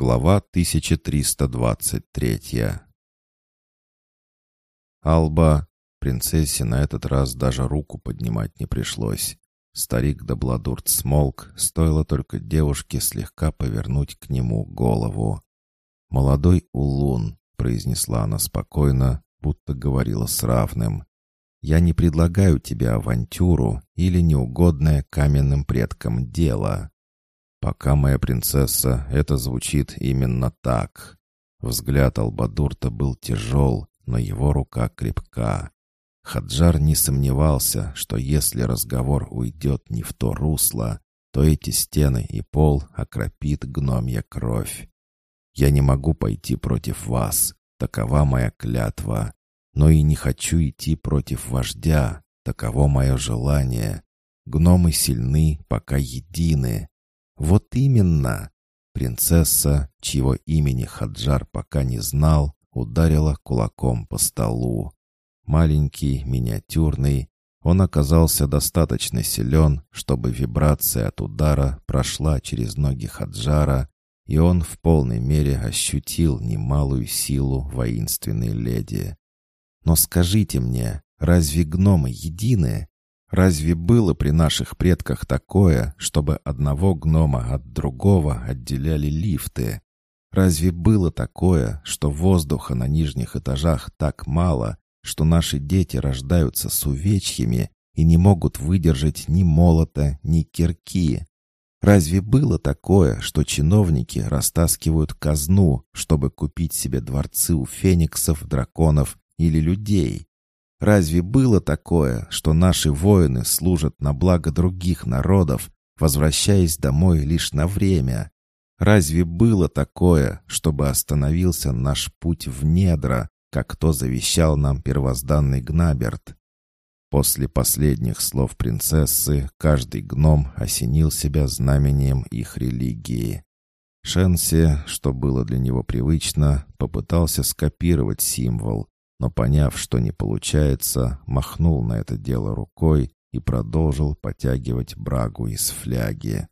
Глава 1323 Алба, принцессе на этот раз даже руку поднимать не пришлось. Старик Добладурт смолк, стоило только девушке слегка повернуть к нему голову. «Молодой Улун», — произнесла она спокойно, будто говорила с равным. «Я не предлагаю тебе авантюру или неугодное каменным предкам дело. Пока моя принцесса, это звучит именно так». Взгляд Албадурта был тяжел, но его рука крепка. Хаджар не сомневался, что если разговор уйдет не в то русло, то эти стены и пол окропит гномья кровь. «Я не могу пойти против вас, такова моя клятва но и не хочу идти против вождя. Таково мое желание. Гномы сильны, пока едины. Вот именно. Принцесса, чьего имени Хаджар пока не знал, ударила кулаком по столу. Маленький, миниатюрный, он оказался достаточно силен, чтобы вибрация от удара прошла через ноги Хаджара, и он в полной мере ощутил немалую силу воинственной леди. Но скажите мне, разве гномы едины? Разве было при наших предках такое, чтобы одного гнома от другого отделяли лифты? Разве было такое, что воздуха на нижних этажах так мало, что наши дети рождаются с увечьями и не могут выдержать ни молота, ни кирки? Разве было такое, что чиновники растаскивают казну, чтобы купить себе дворцы у фениксов, драконов или людей. Разве было такое, что наши воины служат на благо других народов, возвращаясь домой лишь на время? Разве было такое, чтобы остановился наш путь в недра, как то завещал нам первозданный Гнаберт? После последних слов принцессы каждый гном осенил себя знамением их религии. Шенси, что было для него привычно, попытался скопировать символ, но, поняв, что не получается, махнул на это дело рукой и продолжил потягивать брагу из фляги.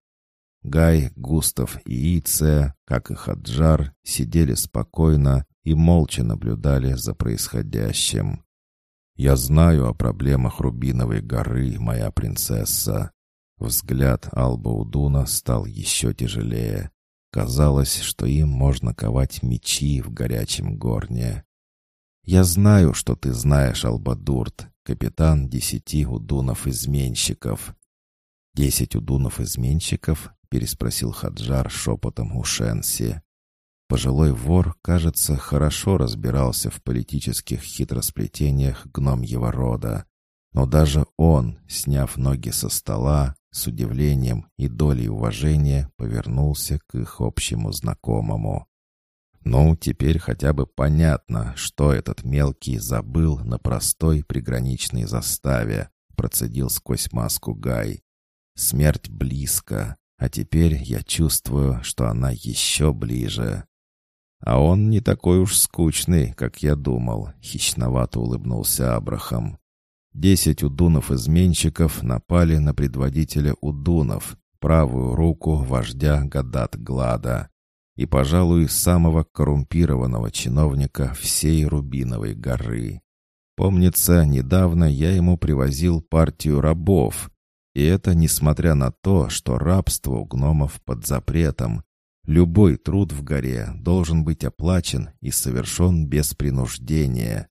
Гай, Густав и Иция, как и Хаджар, сидели спокойно и молча наблюдали за происходящим. «Я знаю о проблемах Рубиновой горы, моя принцесса». Взгляд Албаудуна стал еще тяжелее. Казалось, что им можно ковать мечи в горячем горне. «Я знаю, что ты знаешь, Албадурт, капитан десяти удунов-изменщиков». «Десять удунов-изменщиков?» — переспросил Хаджар шепотом у Шенси. Пожилой вор, кажется, хорошо разбирался в политических хитросплетениях гномьего рода. Но даже он, сняв ноги со стола, с удивлением и долей уважения повернулся к их общему знакомому. Ну, теперь хотя бы понятно, что этот мелкий забыл на простой приграничной заставе, процедил сквозь маску Гай. Смерть близко, а теперь я чувствую, что она еще ближе. А он не такой уж скучный, как я думал, хищновато улыбнулся Абрахам. Десять удунов-изменщиков напали на предводителя удунов, правую руку вождя Гадат Глада и, пожалуй, самого коррумпированного чиновника всей Рубиновой горы. Помнится, недавно я ему привозил партию рабов, и это несмотря на то, что рабство у гномов под запретом. Любой труд в горе должен быть оплачен и совершен без принуждения.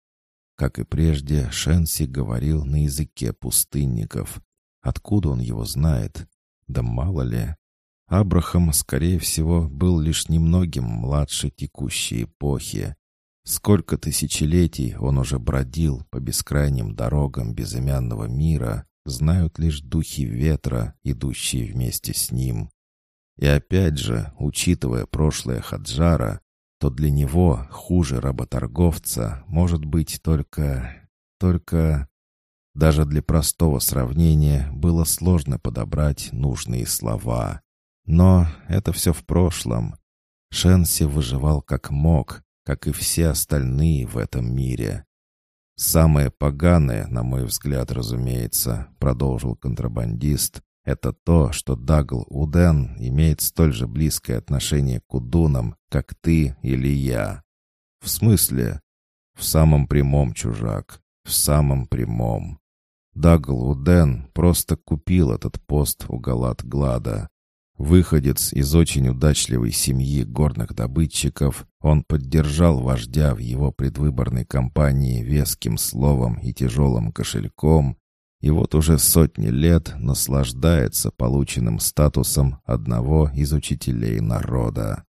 Как и прежде, Шенси говорил на языке пустынников. Откуда он его знает? Да мало ли. Абрахам, скорее всего, был лишь немногим младше текущей эпохи. Сколько тысячелетий он уже бродил по бескрайним дорогам безымянного мира, знают лишь духи ветра, идущие вместе с ним. И опять же, учитывая прошлое Хаджара, то для него хуже работорговца может быть только... только... Даже для простого сравнения было сложно подобрать нужные слова. Но это все в прошлом. Шенси выживал как мог, как и все остальные в этом мире. «Самое поганое, на мой взгляд, разумеется», — продолжил контрабандист, это то, что Дагл Уден имеет столь же близкое отношение к Удунам, как ты или я. В смысле? В самом прямом, чужак. В самом прямом. Дагл Уден просто купил этот пост у Галат Глада. Выходец из очень удачливой семьи горных добытчиков, он поддержал вождя в его предвыборной кампании веским словом и тяжелым кошельком, и вот уже сотни лет наслаждается полученным статусом одного из учителей народа.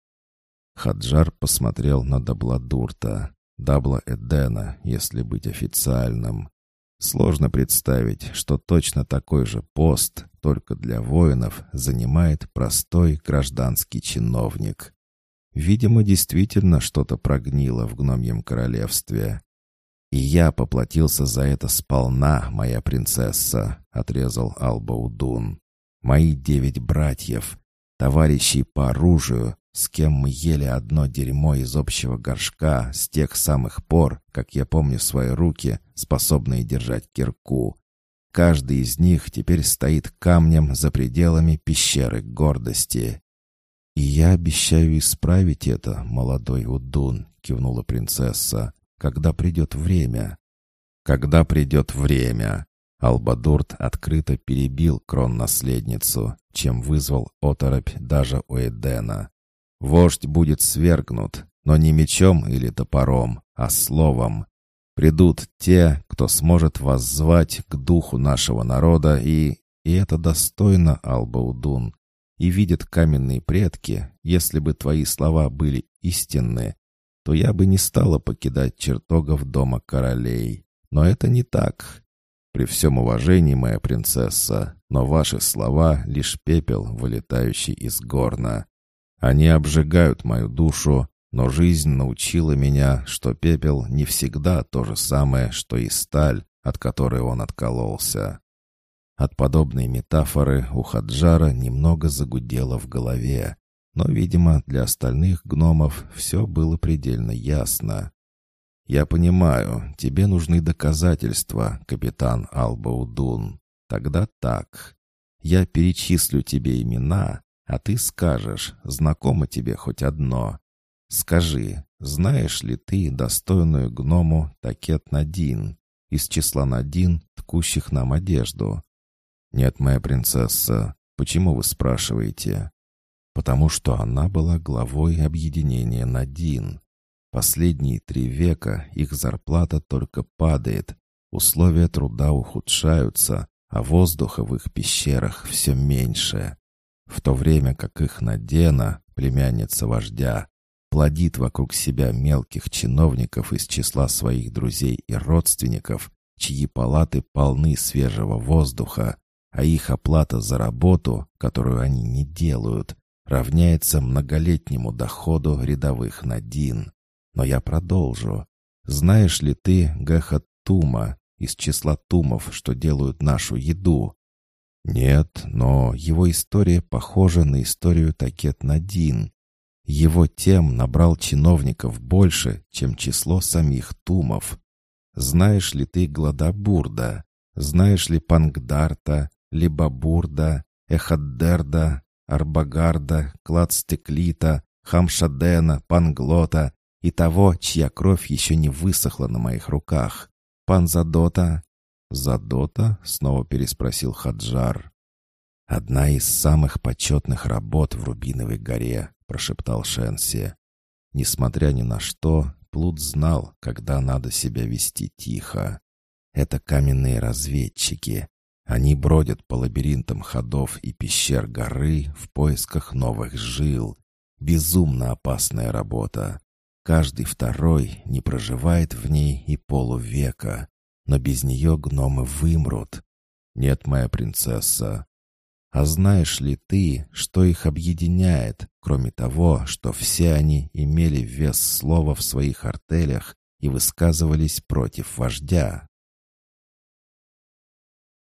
Хаджар посмотрел на Дабладурта, Дабла Эдена, если быть официальным. Сложно представить, что точно такой же пост, только для воинов, занимает простой гражданский чиновник. Видимо, действительно что-то прогнило в гномьем королевстве. «И я поплатился за это сполна, моя принцесса», — отрезал Албаудун. «Мои девять братьев, товарищей по оружию, с кем мы ели одно дерьмо из общего горшка с тех самых пор, как я помню свои руки, способные держать кирку. Каждый из них теперь стоит камнем за пределами пещеры гордости. «И я обещаю исправить это, молодой Удун», — кивнула принцесса, — «когда придет время». «Когда придет время», Албадурт открыто перебил крон-наследницу, чем вызвал оторопь даже у Эдена. Вождь будет свергнут, но не мечом или топором, а словом. Придут те, кто сможет воззвать к духу нашего народа, и... И это достойно, Албаудун. И видят каменные предки, если бы твои слова были истинны, то я бы не стала покидать чертогов дома королей. Но это не так. При всем уважении, моя принцесса, но ваши слова — лишь пепел, вылетающий из горна. Они обжигают мою душу, но жизнь научила меня, что пепел не всегда то же самое, что и сталь, от которой он откололся. От подобной метафоры у Хаджара немного загудело в голове, но, видимо, для остальных гномов все было предельно ясно. «Я понимаю, тебе нужны доказательства, капитан Албаудун. Тогда так. Я перечислю тебе имена, а ты скажешь, знакомо тебе хоть одно. Скажи, знаешь ли ты достойную гному Такет Надин, из числа Надин, ткущих нам одежду? Нет, моя принцесса, почему вы спрашиваете? Потому что она была главой объединения Надин. Последние три века их зарплата только падает, условия труда ухудшаются, а воздуха в их пещерах все меньше в то время как их Надена, племянница вождя, плодит вокруг себя мелких чиновников из числа своих друзей и родственников, чьи палаты полны свежего воздуха, а их оплата за работу, которую они не делают, равняется многолетнему доходу рядовых Надин. Но я продолжу. Знаешь ли ты Гэха Тума из числа тумов, что делают нашу еду? Нет, но его история похожа на историю Такет Надин. Его тем набрал чиновников больше, чем число самих тумов. Знаешь ли ты Гладабурда? Знаешь ли Пангдарта, Либабурда, Эхаддерда, Арбагарда, Кладстеклита, Хамшадена, Панглота и того, чья кровь еще не высохла на моих руках? Панзадота, «Задота?» — снова переспросил Хаджар. «Одна из самых почетных работ в Рубиновой горе», — прошептал Шенси. Несмотря ни на что, Плут знал, когда надо себя вести тихо. Это каменные разведчики. Они бродят по лабиринтам ходов и пещер горы в поисках новых жил. Безумно опасная работа. Каждый второй не проживает в ней и полувека но без нее гномы вымрут. Нет, моя принцесса. А знаешь ли ты, что их объединяет, кроме того, что все они имели вес слова в своих артелях и высказывались против вождя?